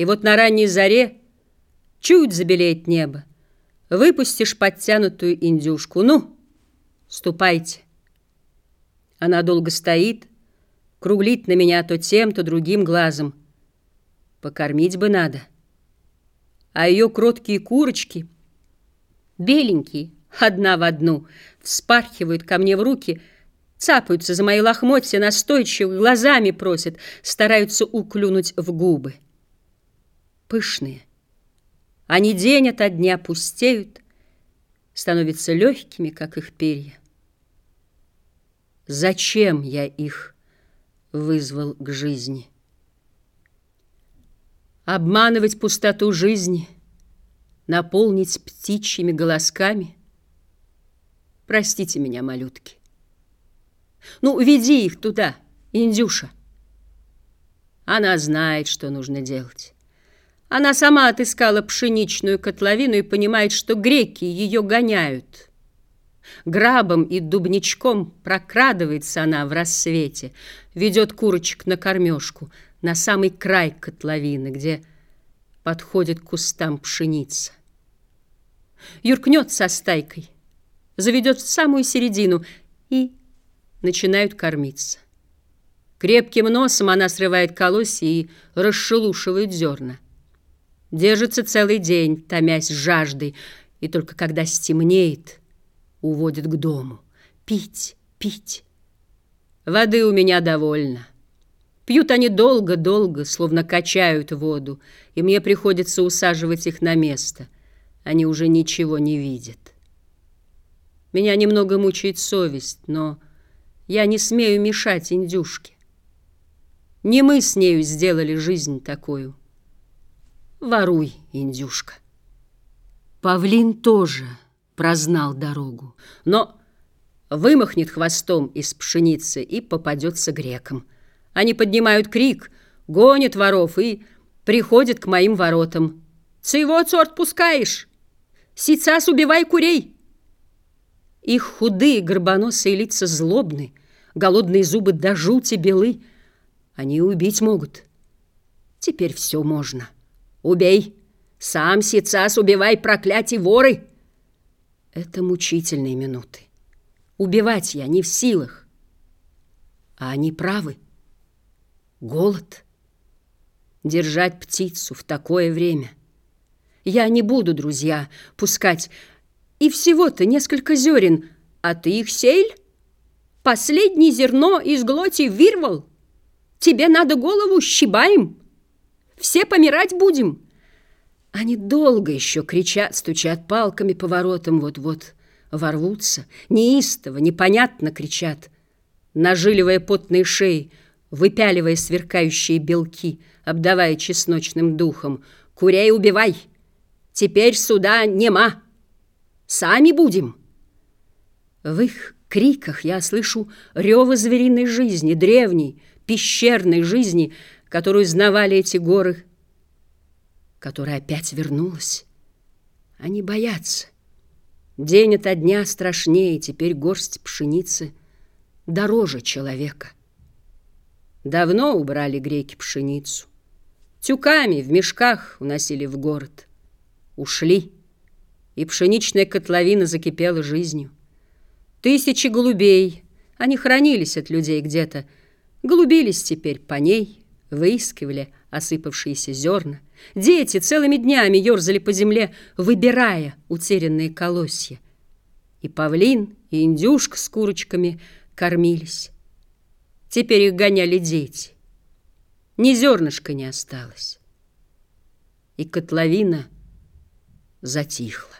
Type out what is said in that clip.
И вот на ранней заре чуть забелеет небо, выпустишь подтянутую индюшку. Ну, ступайте. Она долго стоит, круглит на меня то тем, то другим глазом. Покормить бы надо. А ее кроткие курочки, беленькие, одна в одну, вспархивают ко мне в руки, цапаются за мои лохмотья, настойчиво глазами просят, стараются уклюнуть в губы. Пышные. Они день ото дня пустеют, становятся легкими, как их перья. Зачем я их вызвал к жизни? Обманывать пустоту жизни, наполнить птичьими голосками. Простите меня, малютки. Ну, веди их туда, Индюша. Она знает, что нужно делать. Она сама отыскала пшеничную котловину и понимает, что греки ее гоняют. Грабом и дубничком прокрадывается она в рассвете, ведет курочек на кормежку, на самый край котловины, где подходит к кустам пшеница. Юркнет со стайкой, заведет в самую середину и начинают кормиться. Крепким носом она срывает колосья и расшелушивает зерна. Держится целый день, томясь жаждой, и только когда стемнеет — уводит к дому. Пить, пить. Воды у меня довольно. Пьют они долго-долго, словно качают воду, и мне приходится усаживать их на место. Они уже ничего не видят. Меня немного мучает совесть, но я не смею мешать индюшке. Не мы с нею сделали жизнь такую. Воруй, индюшка. Павлин тоже прознал дорогу, но вымахнет хвостом из пшеницы и попадется грекам. Они поднимают крик, гонят воров и приходят к моим воротам. «Цего цорт пускаешь? Сейчас убивай курей!» Их худые горбоносые лица злобны, голодные зубы до жути белы. Они убить могут. Теперь все можно. Убей! Сам сейчас убивай проклятие воры! Это мучительные минуты. Убивать я не в силах. А они правы. Голод. Держать птицу в такое время. Я не буду, друзья, пускать и всего-то несколько зерен, а ты их сеяль? Последнее зерно из глоти вырвал. Тебе надо голову щибаем. Все помирать будем. Они долго еще кричат, стучат палками по воротам, вот-вот ворвутся, неистово, непонятно кричат, нажиливая потные шеи, выпяливая сверкающие белки, обдавая чесночным духом. «Курей убивай! Теперь суда нема! Сами будем!» В их криках я слышу ревы звериной жизни, древней, пещерной жизни, которую знавали эти горы которая опять вернулась. Они боятся. День ото дня страшнее, теперь горсть пшеницы дороже человека. Давно убрали греки пшеницу. Тюками в мешках уносили в город. Ушли, и пшеничная котловина закипела жизнью. Тысячи голубей, они хранились от людей где-то, голубились теперь по ней, выискивали осыпавшиеся зерна. Дети целыми днями ерзали по земле, выбирая утерянные колосья. И павлин, и индюшка с курочками кормились. Теперь их гоняли дети. Ни зернышка не осталось. И котловина затихла.